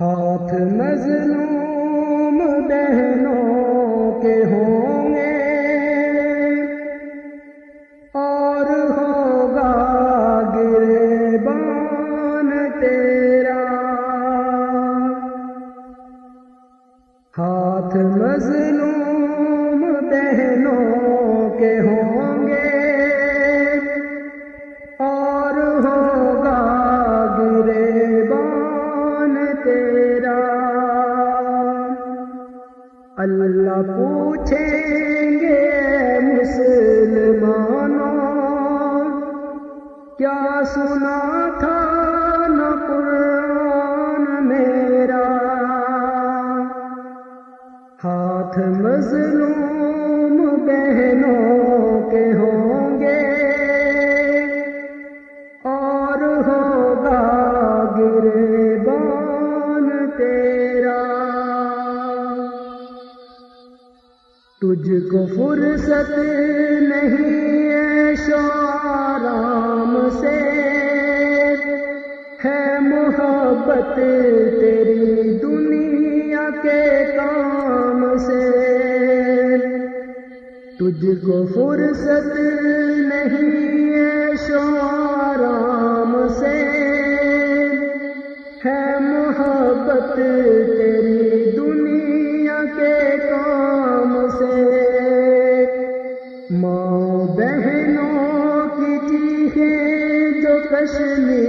ہاتھ مظلوم بہنوں کے ہوں گے۔ ہاتھ مظلوم بہنوں کے ہوں گے اور ہوگا گرے بان تیرا۔ تجھ کو فرصت نہیں ہے شارام سے۔ ہے محبت تیری دنیا کے کام سے۔ تجھ کو فرصت نہیں ہے شارام سے۔ ہے محبت تیری دنیا کے کام سے۔ ماں بہنوں کی چیخیں جو کشمیر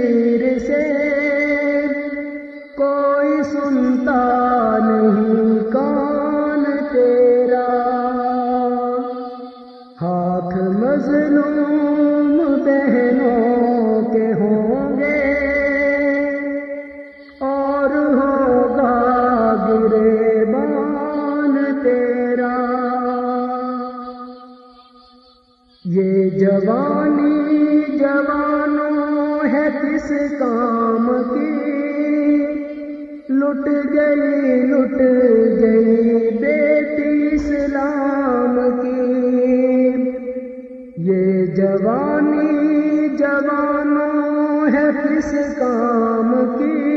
یہ جوانی جوانوں ہے کس کام کی؟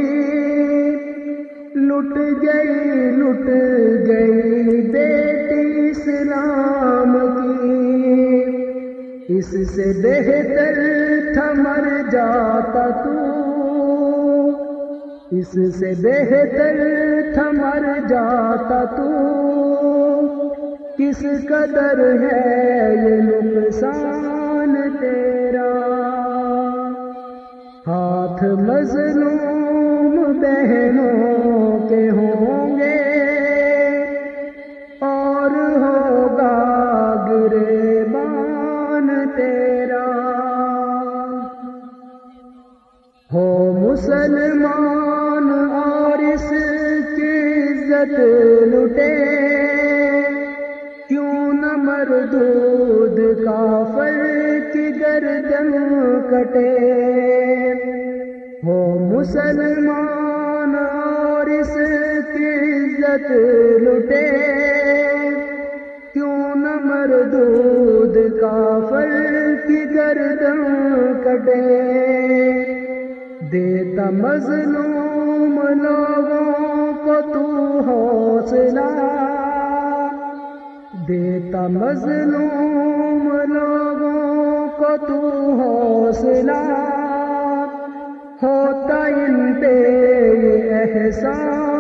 لٹ گئی لٹ گئی بیٹی اسلام کی۔ اس سے بہتر تھا مر جاتا تو۔ اس سے بہتر تھا مر جاتا تو۔ کس قدر ہے یہ نقصان تیرا؟ ہاتھ مظلوم بہنوں کے ہوں گے اور ہوگا گرے بان تیرا۔ ہو مسلمان اور اس کی عزت لٹے۔ مردود کافر کی گردن کٹے۔ ہو مسلمان اور اس کی عزت لٹے کیوں نہ مردود کافر کی گردن کٹے۔ دیتا مظلوم لوگوں کو تو حوصلہ دیتا مظلوم لوگوں کو تو حوصلہ ہوتا ان پہ احسان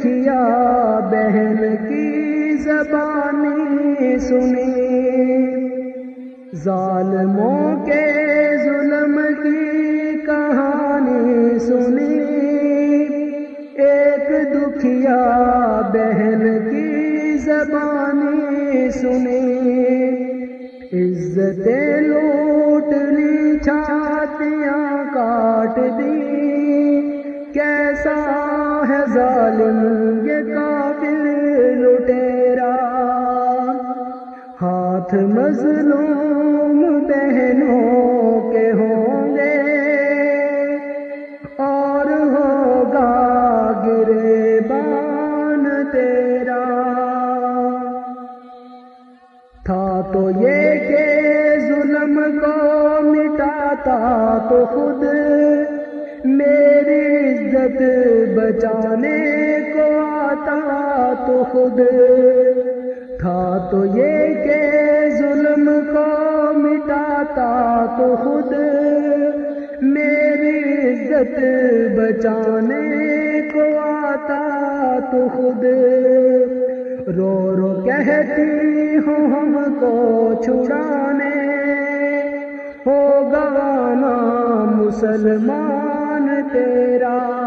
دکھیا بہن کی زبانی سنی؟ ظالموں کے ظلم کی کہانی سنی؟ ایک دکھیا بہن کی زبانی سنی؟ عزتیں لوٹ لی، چھاتیاں کاٹ دی۔ ظالم یہ قابل لٹیرا۔ ہاتھ مظلوم بہنوں کے ہوں گے۔ اور ہوگا گرے بان تیرا۔ تھا تو یہ کہ ظلم کو مٹاتا تو خود عزت بچانے کو آتا تو خود۔ تھا تو یہ کہ ظلم کو مٹاتا تو خود۔ میری عزت بچانے کو آتا تو خود۔ رو رو کہتی ہوں ہم کو چھڑانے۔ ہو گوانا مسلمان تیرا۔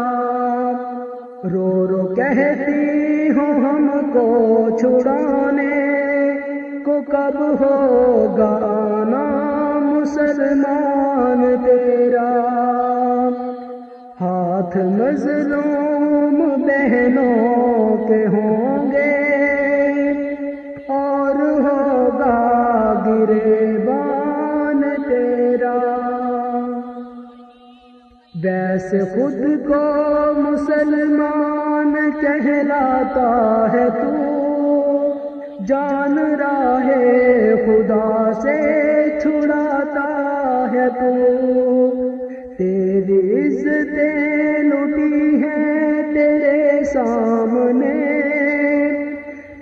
رو رو کہتی ہوں ہم کو چھڑانے کو کب ہوگا گانا مسلمان تیرا؟ ہاتھ مظلوم بہنوں کے ہوں ویسے خود کو مسلمان کہلاتا ہے تو جان راہے خدا سے چھڑاتا ہے تو تیری عزتیں لٹی ہیں تیرے سامنے،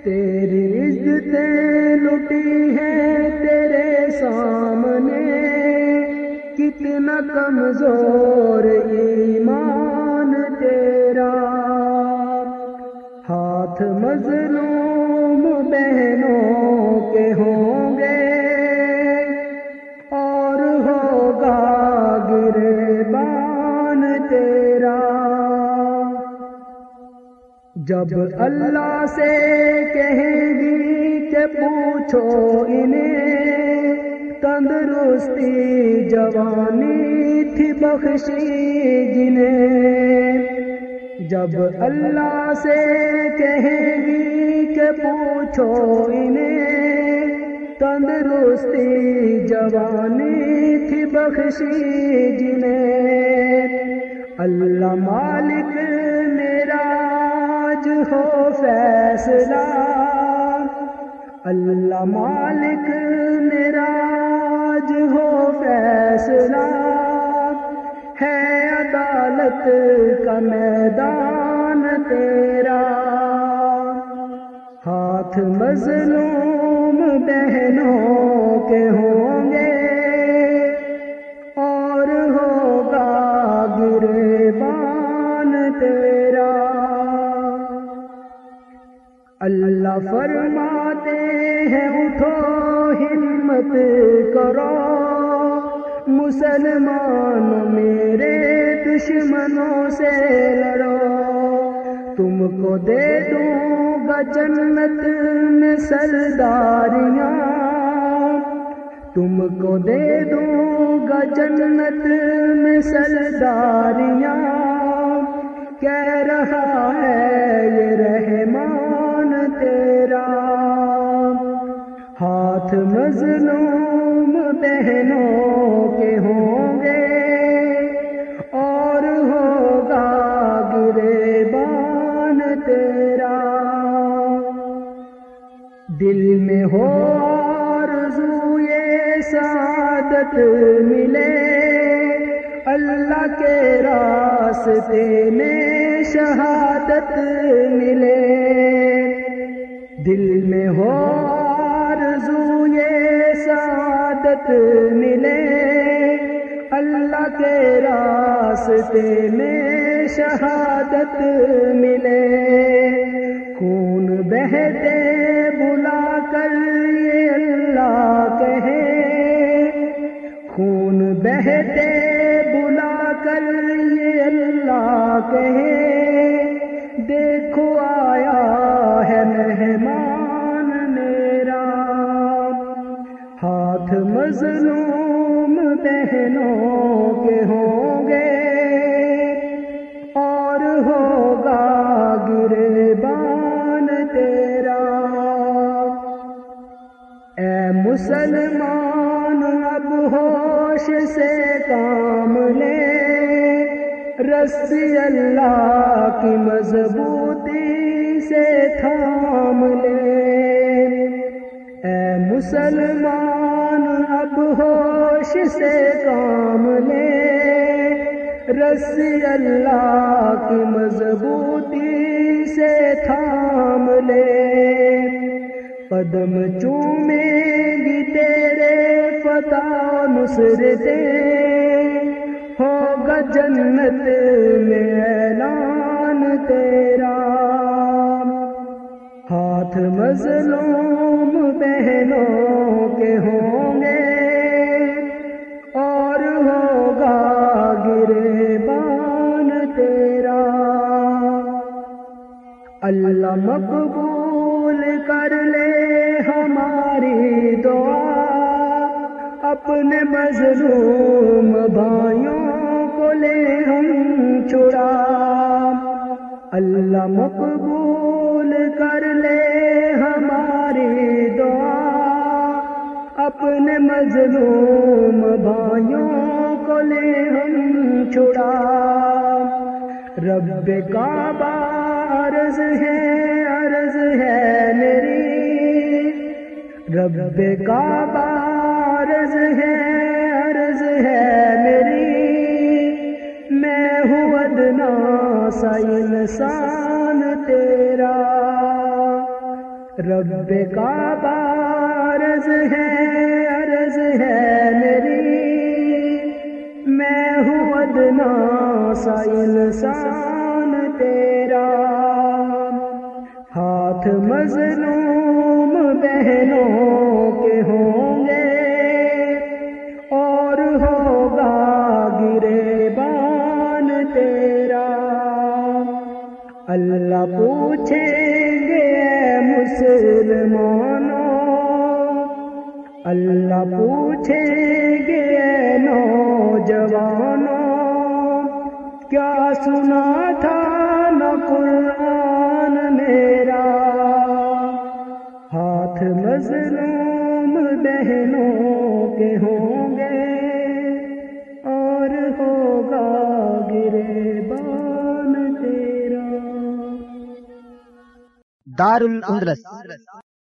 تیری عزتیں لٹی ہیں تیرے سامنے۔ کتنا کمزور ایمان تیرا۔ ہاتھ مظلوم بہنوں کے ہوں گے اور ہوگا گرے بان تیرا۔ جب اللہ سے کہیں گی کہ پوچھو انہیں تندرستی جوانی تھی بخشی جنہیں۔ جب اللہ سے کہیں گی کہ پوچھو انہیں، تندرستی جوانی تھی بخشی جنہیں۔ اللہ مالک میرا آج ہو فیصلہ۔ اللہ مالک میرا آج ہو فیصلہ ہے عدالت کا میدان تیرا۔ ہاتھ مظلوم بہنوں کے ہوں گے اور ہوگا گرے بان تیرا۔ اللہ فرماتے ہیں اٹھو ہمت کرو مسلمان میرے دشمنوں سے لڑو۔ تم کو دے دوں گا جنت میں سرداریاں۔ تم کو دے دوں گا جنت میں سرداریاں۔ کہہ رہا ہے یہ رحمان تیرا۔ ہاتھ مظلوم بہنوں کے ہوں گے اور ہوگا گرے بان تیرا۔ دل میں ہو آرزو یہ سعادت ملے، اللہ کے راستے میں شہادت ملے۔ دل میں ہو آرزو یہ سعادت ملے۔ اللہ کے راستے میں شہادت ملے۔ خون بہتے بلا کر یہ اللہ کہے۔ خون بہتے بلا کر یہ اللہ کہے۔ مظلوم بہنوں کے ہوں گے اور ہوگا گرے بان تیرا۔ اے مسلمان، اب ہوش سے کام لے۔ رسی اللہ کی مضبوطی سے تھام لے۔ اے مسلمان اب ہوش سے کام لے۔ رسی اللہ کی مضبوطی سے تھام لے۔ قدم چومیں گی تیرے فتح نصرتے ہوگا جنت میں اعلان تیرا۔ ہاتھ مظلوم بہنوں اپنے مظلوم بھائیوں کو لے ہم چھڑا اللہ مقبول کر لے ہماری دعا۔ اپنے مظلوم بھائیوں کو لے ہم چھڑا رب کعبہ عرض ہے عرض ہے میری۔ رب کعبہ رب کعبہ عرض ہے عرض ہے میری۔ میں ہوں ادنا سا انسان تیرا۔ ہاتھ مظلوم بہنوں کے ہوں گے، اور ہوگا گرے بان تیرا۔ اللہ پوچھیں گے مسلمانوں اللہ پوچھے گے نوجوانوں کیا سنا تھا نہ قرآن میرا؟ ہاتھ مظلوم بہنوں دار الاندلس